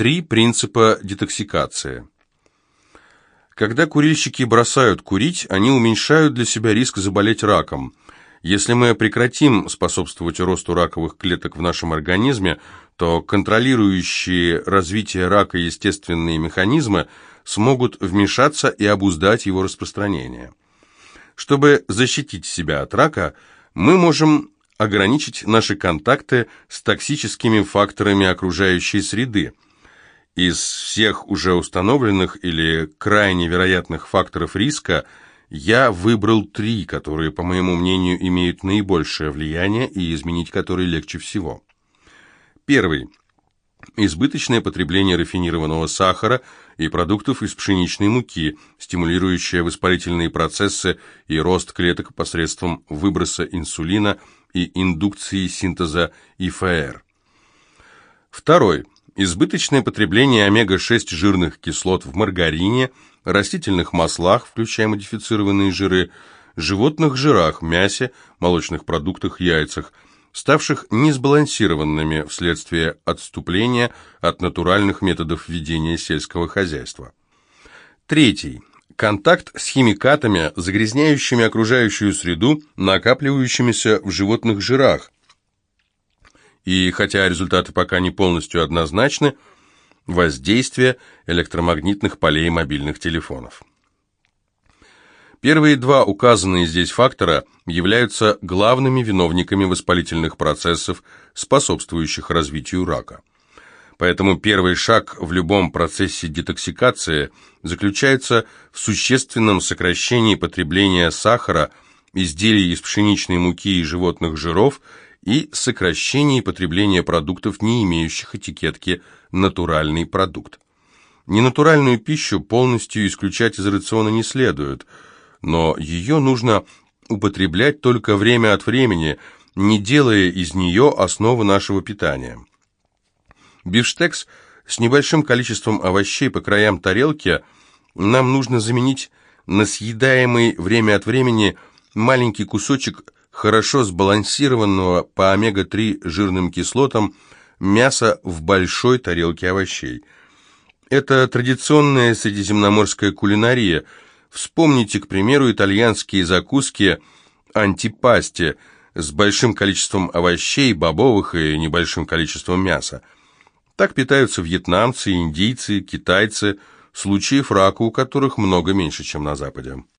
Три принципа детоксикации. Когда курильщики бросают курить, они уменьшают для себя риск заболеть раком. Если мы прекратим способствовать росту раковых клеток в нашем организме, то контролирующие развитие рака естественные механизмы смогут вмешаться и обуздать его распространение. Чтобы защитить себя от рака, мы можем ограничить наши контакты с токсическими факторами окружающей среды. Из всех уже установленных или крайне вероятных факторов риска я выбрал три, которые, по моему мнению, имеют наибольшее влияние и изменить которые легче всего. Первый. Избыточное потребление рафинированного сахара и продуктов из пшеничной муки, стимулирующее воспалительные процессы и рост клеток посредством выброса инсулина и индукции синтеза ИФР. Второй. Избыточное потребление омега-6 жирных кислот в маргарине, растительных маслах, включая модифицированные жиры, животных жирах, мясе, молочных продуктах, яйцах – ставших несбалансированными вследствие отступления от натуральных методов ведения сельского хозяйства. Третий. Контакт с химикатами, загрязняющими окружающую среду, накапливающимися в животных жирах. И хотя результаты пока не полностью однозначны, воздействие электромагнитных полей мобильных телефонов. Первые два указанные здесь фактора являются главными виновниками воспалительных процессов, способствующих развитию рака. Поэтому первый шаг в любом процессе детоксикации заключается в существенном сокращении потребления сахара, изделий из пшеничной муки и животных жиров и сокращении потребления продуктов, не имеющих этикетки «натуральный продукт». Ненатуральную пищу полностью исключать из рациона не следует – но ее нужно употреблять только время от времени, не делая из нее основы нашего питания. Бифштекс с небольшим количеством овощей по краям тарелки нам нужно заменить на съедаемый время от времени маленький кусочек хорошо сбалансированного по омега-3 жирным кислотам мяса в большой тарелке овощей. Это традиционная средиземноморская кулинария – Вспомните, к примеру, итальянские закуски антипасти с большим количеством овощей, бобовых и небольшим количеством мяса. Так питаются вьетнамцы, индийцы, китайцы, случаев рака у которых много меньше, чем на Западе.